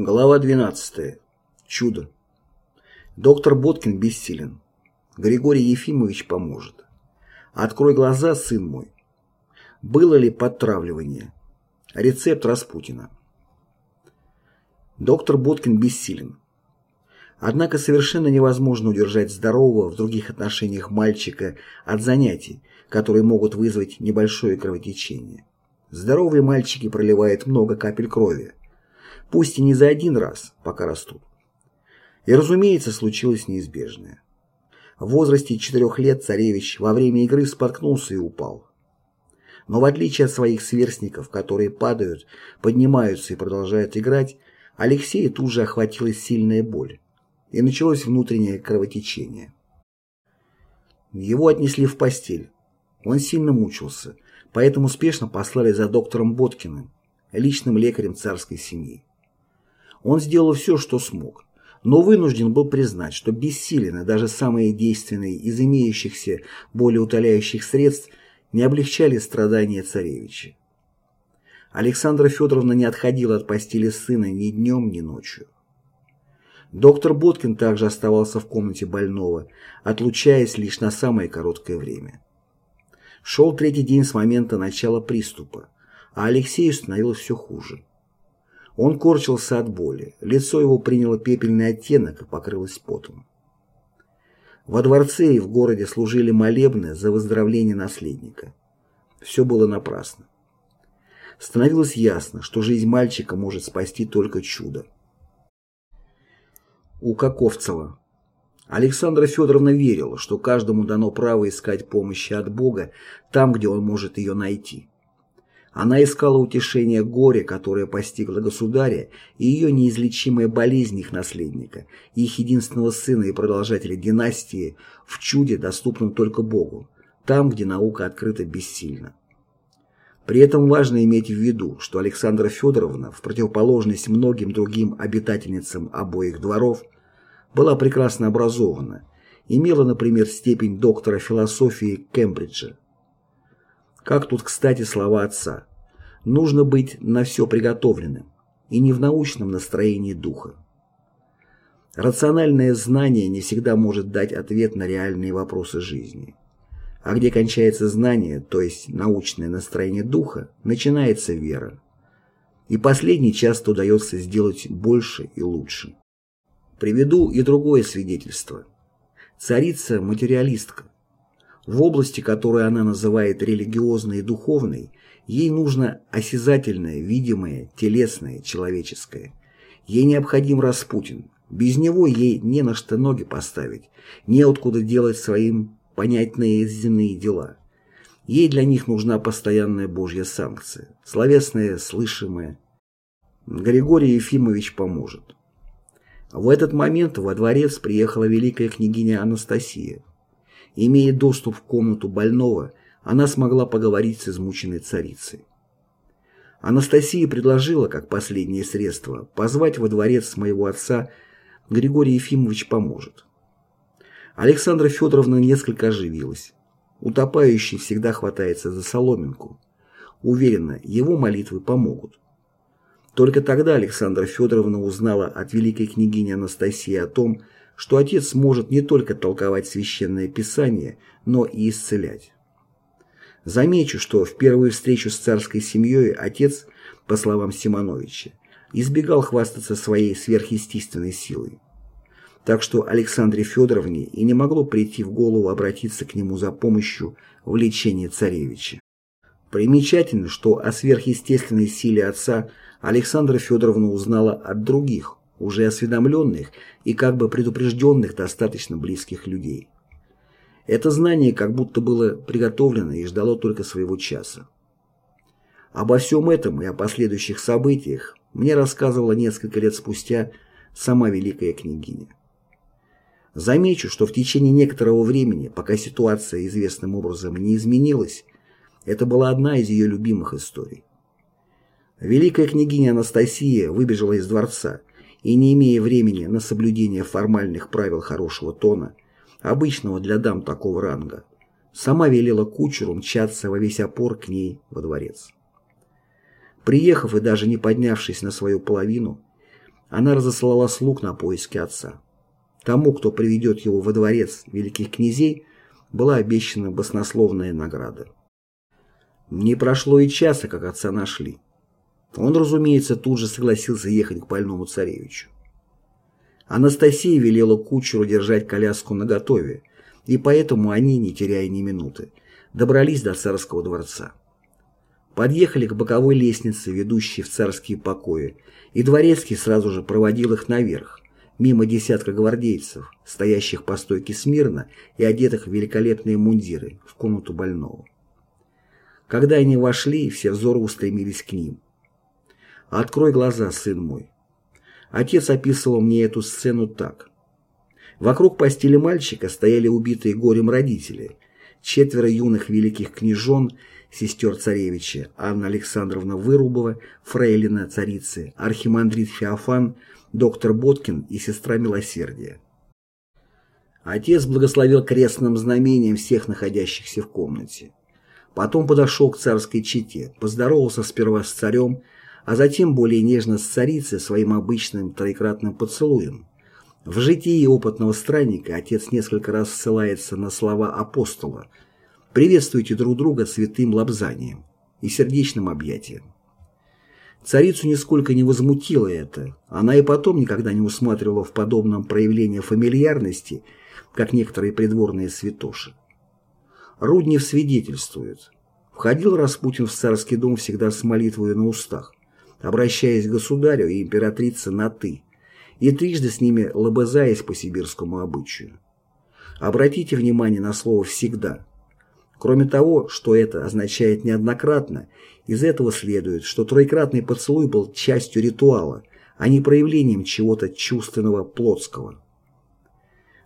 Глава 12. Чудо. Доктор Боткин бессилен. Григорий Ефимович поможет. Открой глаза, сын мой. Было ли подтравливание? Рецепт Распутина. Доктор Боткин бессилен. Однако совершенно невозможно удержать здорового в других отношениях мальчика от занятий, которые могут вызвать небольшое кровотечение. Здоровые мальчики проливают много капель крови, пусть и не за один раз, пока растут. И, разумеется, случилось неизбежное. В возрасте четырех лет царевич во время игры споткнулся и упал. Но в отличие от своих сверстников, которые падают, поднимаются и продолжают играть, Алексея тут же охватила сильная боль и началось внутреннее кровотечение. Его отнесли в постель. Он сильно мучился, поэтому спешно послали за доктором Боткиным, личным лекарем царской семьи. Он сделал все, что смог, но вынужден был признать, что бессилен и даже самые действенные из имеющихся более утоляющих средств не облегчали страдания царевича. Александра Федоровна не отходила от постели сына ни днем, ни ночью. Доктор Боткин также оставался в комнате больного, отлучаясь лишь на самое короткое время. Шел третий день с момента начала приступа, а Алексею становилось все хуже. Он корчился от боли, лицо его приняло пепельный оттенок и покрылось потом. Во дворце и в городе служили молебны за выздоровление наследника. Все было напрасно. Становилось ясно, что жизнь мальчика может спасти только чудо у Каковцева. Александра Федоровна верила, что каждому дано право искать помощи от Бога там, где он может ее найти. Она искала утешение горе, которое постигло государя, и ее неизлечимая болезнь их наследника, их единственного сына и продолжателя династии, в чуде, доступном только Богу, там, где наука открыта бессильно. При этом важно иметь в виду, что Александра Федоровна, в противоположность многим другим обитательницам обоих дворов, была прекрасно образована, имела, например, степень доктора философии Кембриджа. Как тут, кстати, слова отца. Нужно быть на все приготовленным, и не в научном настроении духа. Рациональное знание не всегда может дать ответ на реальные вопросы жизни. А где кончается знание, то есть научное настроение духа, начинается вера. И последний часто удается сделать больше и лучше. Приведу и другое свидетельство. Царица – материалистка. В области, которую она называет религиозной и духовной, ей нужно осязательное, видимое, телесное, человеческое. Ей необходим Распутин. Без него ей не на что ноги поставить, неоткуда делать своим понятные земные дела. Ей для них нужна постоянная Божья санкция, словесная, слышимая. Григорий Ефимович поможет. В этот момент во дворец приехала великая княгиня Анастасия. Имея доступ в комнату больного, она смогла поговорить с измученной царицей. Анастасия предложила, как последнее средство, позвать во дворец моего отца Григорий Ефимович поможет. Александра Федоровна несколько оживилась. Утопающий всегда хватается за соломинку. Уверена, его молитвы помогут. Только тогда Александра Федоровна узнала от великой княгини Анастасии о том, что отец может не только толковать священное писание, но и исцелять. Замечу, что в первую встречу с царской семьей отец, по словам Симоновича, избегал хвастаться своей сверхъестественной силой так что Александре Федоровне и не могло прийти в голову обратиться к нему за помощью в лечении царевича. Примечательно, что о сверхъестественной силе отца Александра Федоровна узнала от других, уже осведомленных и как бы предупрежденных достаточно близких людей. Это знание как будто было приготовлено и ждало только своего часа. Обо всем этом и о последующих событиях мне рассказывала несколько лет спустя сама великая княгиня. Замечу, что в течение некоторого времени, пока ситуация известным образом не изменилась, это была одна из ее любимых историй. Великая княгиня Анастасия выбежала из дворца и, не имея времени на соблюдение формальных правил хорошего тона, обычного для дам такого ранга, сама велела кучеру мчаться во весь опор к ней во дворец. Приехав и даже не поднявшись на свою половину, она разослала слуг на поиски отца. Тому, кто приведет его во дворец великих князей, была обещана баснословная награда. Не прошло и часа, как отца нашли. Он, разумеется, тут же согласился ехать к больному царевичу. Анастасия велела кучеру держать коляску наготове, и поэтому они, не теряя ни минуты, добрались до царского дворца. Подъехали к боковой лестнице, ведущей в царские покои, и дворецкий сразу же проводил их наверх, мимо десятка гвардейцев, стоящих по стойке смирно и одетых в великолепные мундиры, в комнату больного. Когда они вошли, все взоры устремились к ним. «Открой глаза, сын мой». Отец описывал мне эту сцену так. Вокруг постели мальчика стояли убитые горем родители, четверо юных великих княжон, сестер царевича, Анна Александровна Вырубова, фрейлина царицы, архимандрит Феофан, доктор Боткин и сестра Милосердия. Отец благословил крестным знамением всех находящихся в комнате. Потом подошел к царской чете, поздоровался сперва с царем, а затем более нежно с царицей своим обычным троекратным поцелуем. В житии опытного странника отец несколько раз ссылается на слова апостола «Приветствуйте друг друга святым лобзанием и сердечным объятием». Царицу нисколько не возмутило это, она и потом никогда не усматривала в подобном проявлении фамильярности, как некоторые придворные святоши. Руднев свидетельствует. Входил Распутин в царский дом всегда с молитвой на устах, обращаясь к государю и императрице на «ты», и трижды с ними лобызаясь по сибирскому обычаю. Обратите внимание на слово «всегда». Кроме того, что это означает неоднократно, из этого следует, что троекратный поцелуй был частью ритуала, а не проявлением чего-то чувственного плотского.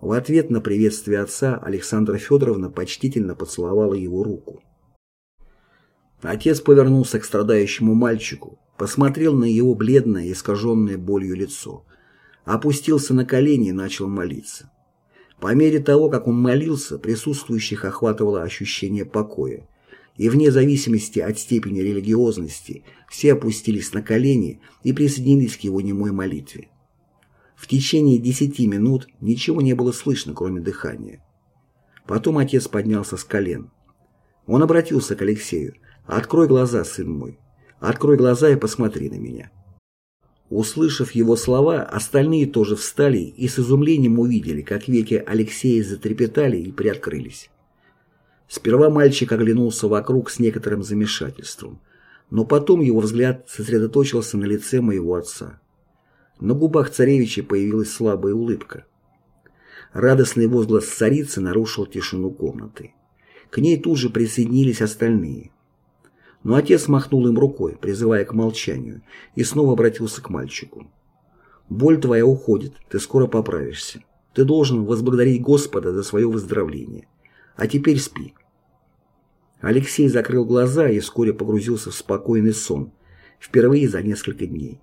В ответ на приветствие отца Александра Федоровна почтительно поцеловала его руку. Отец повернулся к страдающему мальчику, посмотрел на его бледное, искаженное болью лицо, опустился на колени и начал молиться. По мере того, как он молился, присутствующих охватывало ощущение покоя, и вне зависимости от степени религиозности все опустились на колени и присоединились к его немой молитве. В течение десяти минут ничего не было слышно, кроме дыхания. Потом отец поднялся с колен. Он обратился к Алексею. «Открой глаза, сын мой. Открой глаза и посмотри на меня». Услышав его слова, остальные тоже встали и с изумлением увидели, как веки Алексея затрепетали и приоткрылись. Сперва мальчик оглянулся вокруг с некоторым замешательством, но потом его взгляд сосредоточился на лице моего отца. На губах царевича появилась слабая улыбка. Радостный возглас царицы нарушил тишину комнаты. К ней тут же присоединились остальные. Но отец махнул им рукой, призывая к молчанию, и снова обратился к мальчику. «Боль твоя уходит, ты скоро поправишься. Ты должен возблагодарить Господа за свое выздоровление. А теперь спи». Алексей закрыл глаза и вскоре погрузился в спокойный сон, впервые за несколько дней.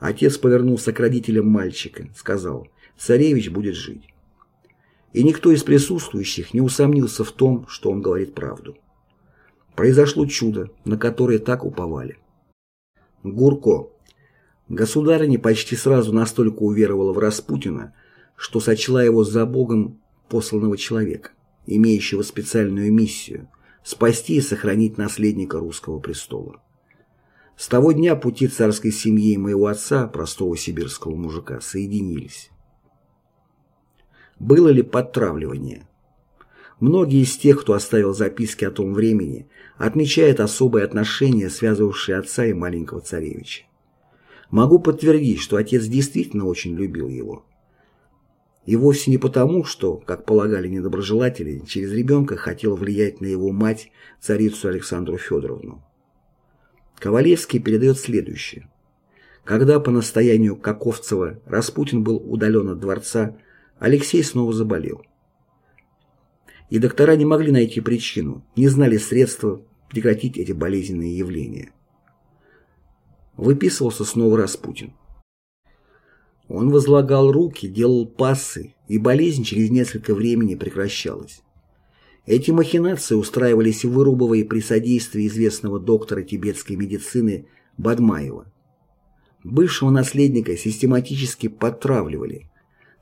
Отец повернулся к родителям мальчика, сказал, «Царевич будет жить». И никто из присутствующих не усомнился в том, что он говорит правду. Произошло чудо, на которое так уповали. Гурко. Государыня почти сразу настолько уверовала в Распутина, что сочла его за Богом посланного человека, имеющего специальную миссию – спасти и сохранить наследника русского престола. С того дня пути царской семьи моего отца, простого сибирского мужика, соединились. Было ли подтравливание? Многие из тех, кто оставил записки о том времени, отмечают особые отношения, связывавшие отца и маленького царевича. Могу подтвердить, что отец действительно очень любил его. И вовсе не потому, что, как полагали недоброжелатели, через ребенка хотел влиять на его мать, царицу Александру Федоровну. Ковалевский передает следующее. Когда по настоянию Каковцева Распутин был удален от дворца, Алексей снова заболел. И доктора не могли найти причину, не знали средства прекратить эти болезненные явления. Выписывался снова Распутин. Он возлагал руки, делал пассы, и болезнь через несколько времени прекращалась. Эти махинации устраивались в Вырубовой при содействии известного доктора тибетской медицины Бадмаева. Бывшего наследника систематически подтравливали.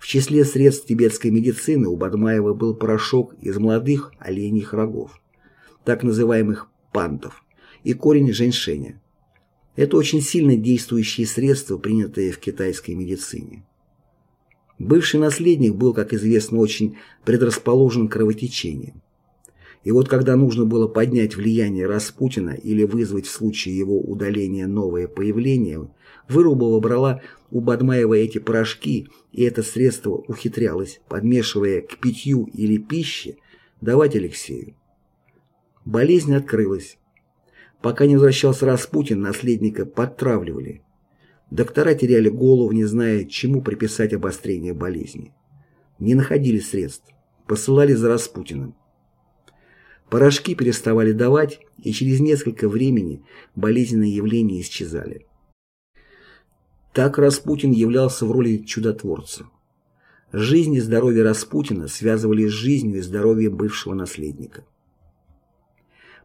В числе средств тибетской медицины у Бадмаева был порошок из молодых оленьих рогов, так называемых пантов, и корень женьшеня. Это очень сильно действующие средства, принятые в китайской медицине. Бывший наследник был, как известно, очень предрасположен к кровотечениям. И вот когда нужно было поднять влияние Распутина или вызвать в случае его удаления новое появление, Вырубова брала у Бадмаева эти порошки, и это средство ухитрялось, подмешивая к питью или пище, давать Алексею. Болезнь открылась. Пока не возвращался Распутин, наследника подтравливали. Доктора теряли голову, не зная, чему приписать обострение болезни. Не находили средств. Посылали за Распутиным. Порошки переставали давать, и через несколько времени болезненные явления исчезали. Так Распутин являлся в роли чудотворца. Жизнь и здоровье Распутина связывали с жизнью и здоровьем бывшего наследника.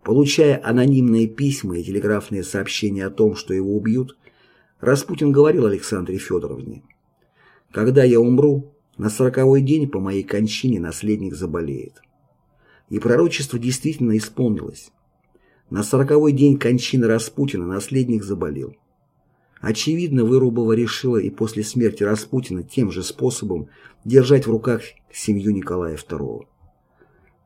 Получая анонимные письма и телеграфные сообщения о том, что его убьют, Распутин говорил Александре Федоровне, «Когда я умру, на сороковой день по моей кончине наследник заболеет». И пророчество действительно исполнилось. На сороковой день кончины Распутина наследник заболел. Очевидно, Вырубова решила и после смерти Распутина тем же способом держать в руках семью Николая II.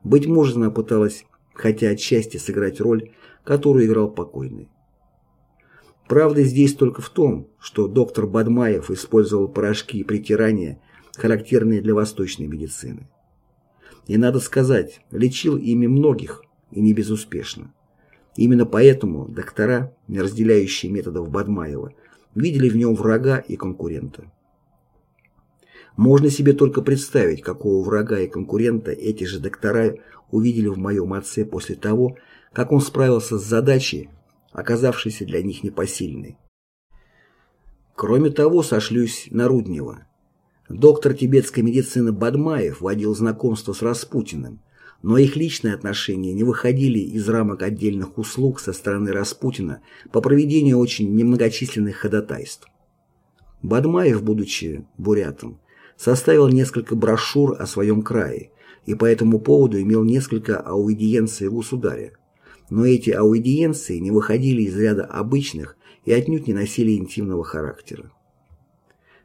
Быть может, она пыталась, хотя отчасти, сыграть роль, которую играл покойный. Правда здесь только в том, что доктор Бадмаев использовал порошки и притирания, характерные для восточной медицины. И, надо сказать, лечил ими многих, и не безуспешно. Именно поэтому доктора, не разделяющие методов Бадмаева, видели в нем врага и конкурента. Можно себе только представить, какого врага и конкурента эти же доктора увидели в моем отце после того, как он справился с задачей, оказавшейся для них непосильной. Кроме того, сошлюсь на Руднева, Доктор тибетской медицины Бадмаев водил знакомство с Распутиным, но их личные отношения не выходили из рамок отдельных услуг со стороны Распутина по проведению очень немногочисленных ходатайств. Бадмаев, будучи бурятом, составил несколько брошюр о своем крае и по этому поводу имел несколько аудиенций у государя. Но эти аудиенции не выходили из ряда обычных и отнюдь не носили интимного характера.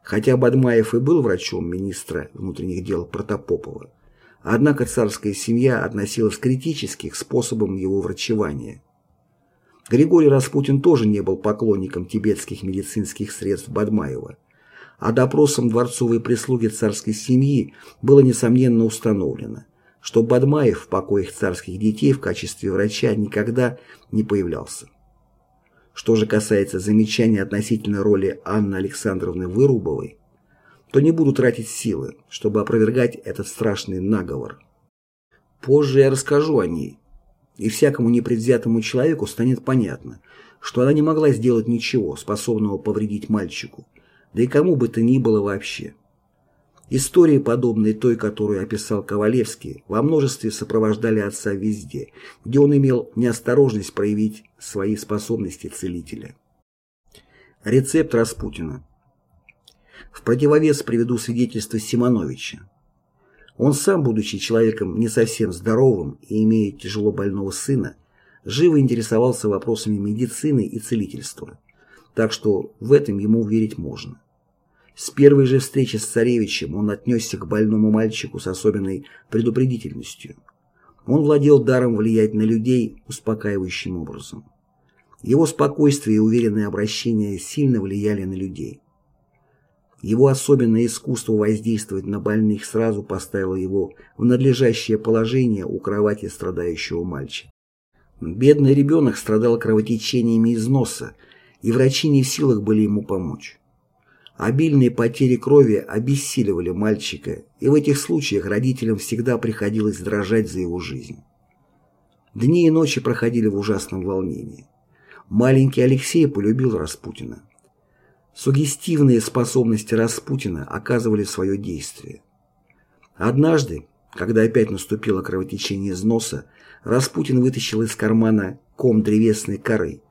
Хотя Бадмаев и был врачом министра внутренних дел Протопопова, однако царская семья относилась критически к способам его врачевания. Григорий Распутин тоже не был поклонником тибетских медицинских средств Бадмаева, а допросом дворцовой прислуги царской семьи было несомненно установлено, что Бадмаев в покоях царских детей в качестве врача никогда не появлялся. Что же касается замечаний относительно роли Анны Александровны Вырубовой, то не буду тратить силы, чтобы опровергать этот страшный наговор. Позже я расскажу о ней, и всякому непредвзятому человеку станет понятно, что она не могла сделать ничего, способного повредить мальчику, да и кому бы то ни было вообще. Истории, подобные той, которую описал Ковалевский, во множестве сопровождали отца везде, где он имел неосторожность проявить свои способности целителя. Рецепт Распутина В противовес приведу свидетельство Симоновича. Он сам, будучи человеком не совсем здоровым и имея тяжело больного сына, живо интересовался вопросами медицины и целительства, так что в этом ему верить можно. С первой же встречи с царевичем он отнесся к больному мальчику с особенной предупредительностью. Он владел даром влиять на людей успокаивающим образом. Его спокойствие и уверенное обращение сильно влияли на людей. Его особенное искусство воздействовать на больных сразу поставило его в надлежащее положение у кровати страдающего мальчика. Бедный ребенок страдал кровотечениями из носа, и врачи не в силах были ему помочь. Обильные потери крови обессиливали мальчика, и в этих случаях родителям всегда приходилось дрожать за его жизнь. Дни и ночи проходили в ужасном волнении. Маленький Алексей полюбил Распутина. Сугестивные способности Распутина оказывали свое действие. Однажды, когда опять наступило кровотечение из носа, Распутин вытащил из кармана ком древесной коры,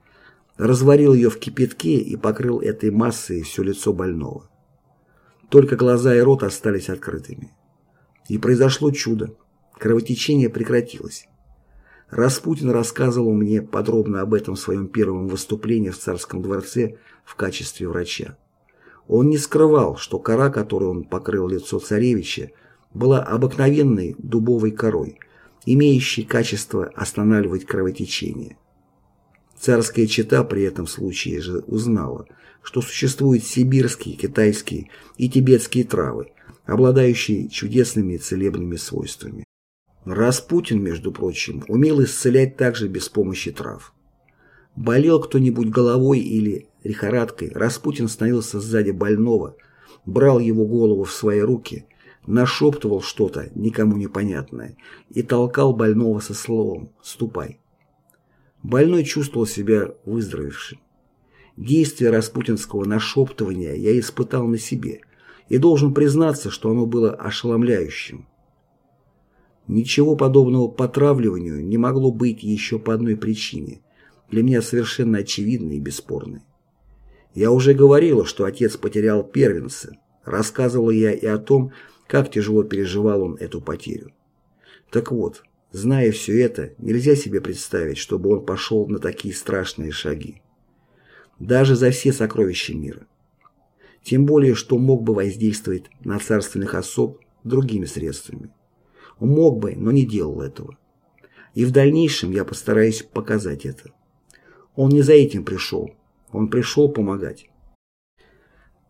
разварил ее в кипятке и покрыл этой массой все лицо больного. Только глаза и рот остались открытыми. И произошло чудо. Кровотечение прекратилось. Распутин рассказывал мне подробно об этом в своем первом выступлении в царском дворце в качестве врача. Он не скрывал, что кора, которой он покрыл лицо царевича, была обыкновенной дубовой корой, имеющей качество останавливать кровотечение. Царская чета при этом случае же узнала, что существуют сибирские, китайские и тибетские травы, обладающие чудесными целебными свойствами. Распутин, между прочим, умел исцелять также без помощи трав. Болел кто-нибудь головой или лихорадкой, Распутин становился сзади больного, брал его голову в свои руки, нашептывал что-то никому непонятное и толкал больного со словом «ступай». Больной чувствовал себя выздоровевшим. Действие распутинского нашептывания я испытал на себе и должен признаться, что оно было ошеломляющим. Ничего подобного потравливанию не могло быть еще по одной причине, для меня совершенно очевидной и бесспорной. Я уже говорила, что отец потерял первенца, рассказывала я и о том, как тяжело переживал он эту потерю. Так вот, зная все это, нельзя себе представить, чтобы он пошел на такие страшные шаги. Даже за все сокровища мира. Тем более, что мог бы воздействовать на царственных особ другими средствами. Мог бы, но не делал этого. И в дальнейшем я постараюсь показать это. Он не за этим пришел. Он пришел помогать.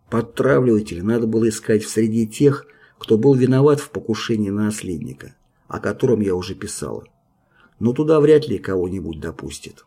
Подтравливателей надо было искать в среде тех, кто был виноват в покушении на наследника, о котором я уже писала. Но туда вряд ли кого-нибудь допустит.